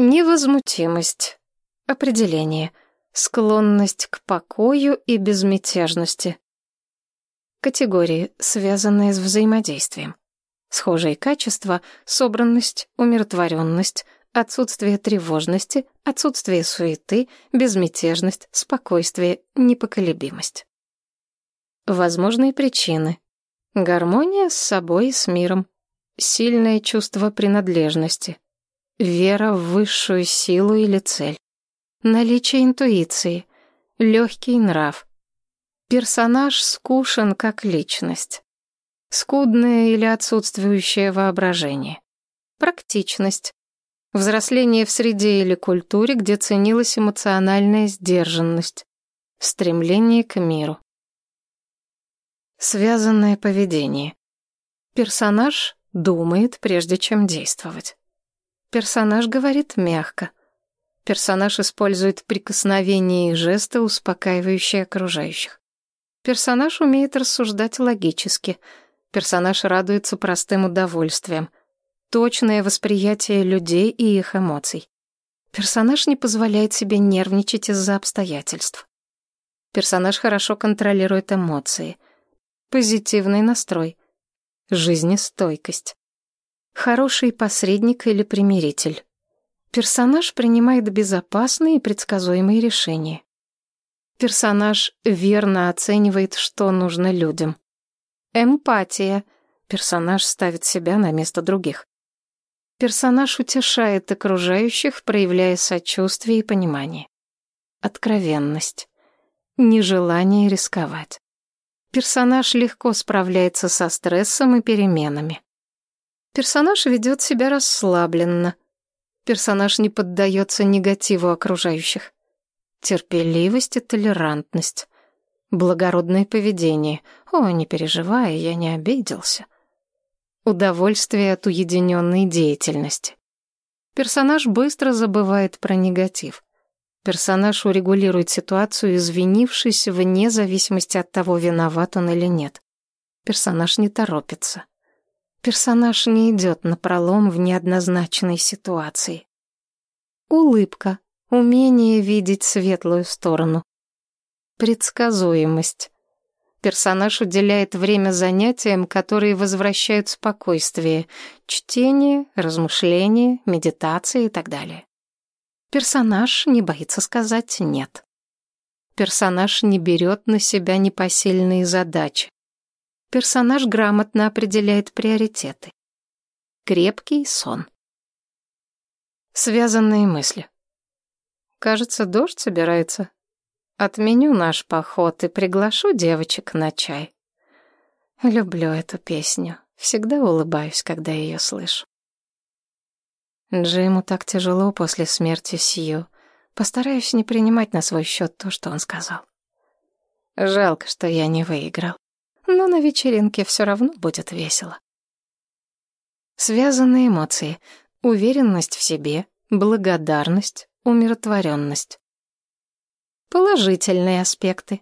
Невозмутимость. Определение. Склонность к покою и безмятежности. Категории, связанные с взаимодействием. Схожие качества — собранность, умиротворенность, отсутствие тревожности, отсутствие суеты, безмятежность, спокойствие, непоколебимость. Возможные причины. Гармония с собой и с миром. Сильное чувство принадлежности. Вера в высшую силу или цель. Наличие интуиции. Легкий нрав. Персонаж скушен как личность. Скудное или отсутствующее воображение. Практичность. Взросление в среде или культуре, где ценилась эмоциональная сдержанность. Стремление к миру. Связанное поведение. Персонаж думает, прежде чем действовать. Персонаж говорит мягко. Персонаж использует прикосновения и жесты, успокаивающие окружающих. Персонаж умеет рассуждать логически. Персонаж радуется простым удовольствиям. Точное восприятие людей и их эмоций. Персонаж не позволяет себе нервничать из-за обстоятельств. Персонаж хорошо контролирует эмоции — позитивный настрой, жизнестойкость, хороший посредник или примиритель. Персонаж принимает безопасные и предсказуемые решения. Персонаж верно оценивает, что нужно людям. Эмпатия. Персонаж ставит себя на место других. Персонаж утешает окружающих, проявляя сочувствие и понимание. Откровенность. Нежелание рисковать. Персонаж легко справляется со стрессом и переменами. Персонаж ведет себя расслабленно. Персонаж не поддается негативу окружающих. Терпеливость и толерантность. Благородное поведение. О, не переживай, я не обиделся. Удовольствие от уединенной деятельности. Персонаж быстро забывает про негатив. Персонаж урегулирует ситуацию, извинившись вне зависимости от того, виноват он или нет. Персонаж не торопится. Персонаж не идет на пролом в неоднозначной ситуации. Улыбка, умение видеть светлую сторону. Предсказуемость. Персонаж уделяет время занятиям, которые возвращают спокойствие, чтение, размышление, медитация и так далее. Персонаж не боится сказать «нет». Персонаж не берет на себя непосильные задачи. Персонаж грамотно определяет приоритеты. Крепкий сон. Связанные мысли. Кажется, дождь собирается. Отменю наш поход и приглашу девочек на чай. Люблю эту песню. Всегда улыбаюсь, когда ее слышу. Джиму так тяжело после смерти Сью. Постараюсь не принимать на свой счет то, что он сказал. Жалко, что я не выиграл. Но на вечеринке все равно будет весело. Связанные эмоции. Уверенность в себе, благодарность, умиротворенность. Положительные аспекты.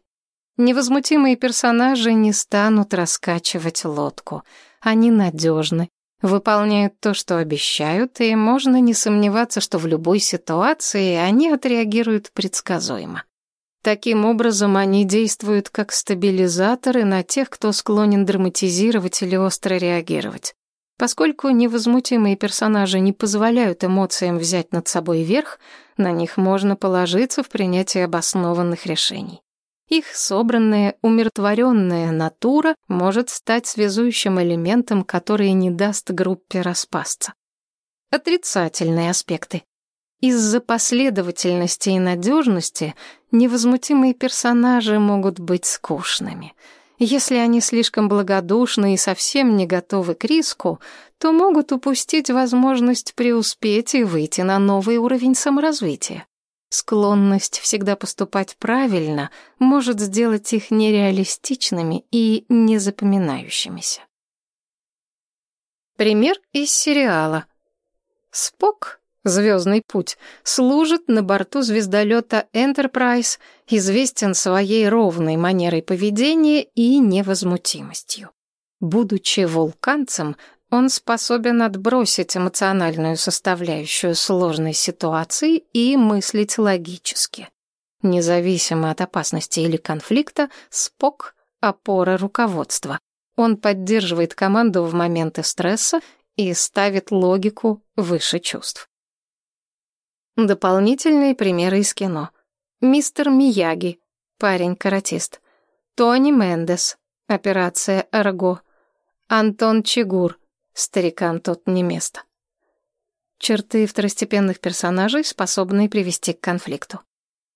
Невозмутимые персонажи не станут раскачивать лодку. Они надежны, выполняют то, что обещают, и можно не сомневаться, что в любой ситуации они отреагируют предсказуемо. Таким образом, они действуют как стабилизаторы на тех, кто склонен драматизировать или остро реагировать. Поскольку невозмутимые персонажи не позволяют эмоциям взять над собой верх, на них можно положиться в принятии обоснованных решений. Их собранная, умиротворенная натура может стать связующим элементом, который не даст группе распасться. Отрицательные аспекты. Из-за последовательности и надежности невозмутимые персонажи могут быть скучными. Если они слишком благодушны и совсем не готовы к риску, то могут упустить возможность преуспеть и выйти на новый уровень саморазвития. Склонность всегда поступать правильно может сделать их нереалистичными и незапоминающимися. Пример из сериала. Спок, звездный путь, служит на борту звездолета Enterprise, известен своей ровной манерой поведения и невозмутимостью. Будучи вулканцем, он способен отбросить эмоциональную составляющую сложной ситуации и мыслить логически. Независимо от опасности или конфликта, Спок — опора руководства. Он поддерживает команду в моменты стресса и ставит логику выше чувств. Дополнительные примеры из кино. Мистер Мияги, парень-каратист. Тони Мендес, операция «Арго». Антон Чигур, старикам тут не место. Черты второстепенных персонажей, способные привести к конфликту.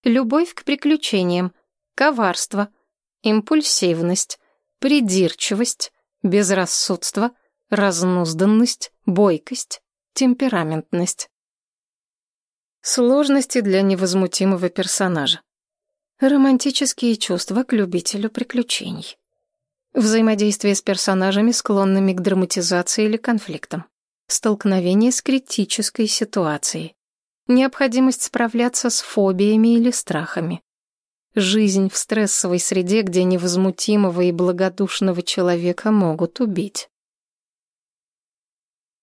Любовь к приключениям, коварство, импульсивность, придирчивость, безрассудство, разнузданность, бойкость, темпераментность. Сложности для невозмутимого персонажа. Романтические чувства к любителю приключений. Взаимодействие с персонажами, склонными к драматизации или конфликтам. Столкновение с критической ситуацией. Необходимость справляться с фобиями или страхами. Жизнь в стрессовой среде, где невозмутимого и благодушного человека могут убить.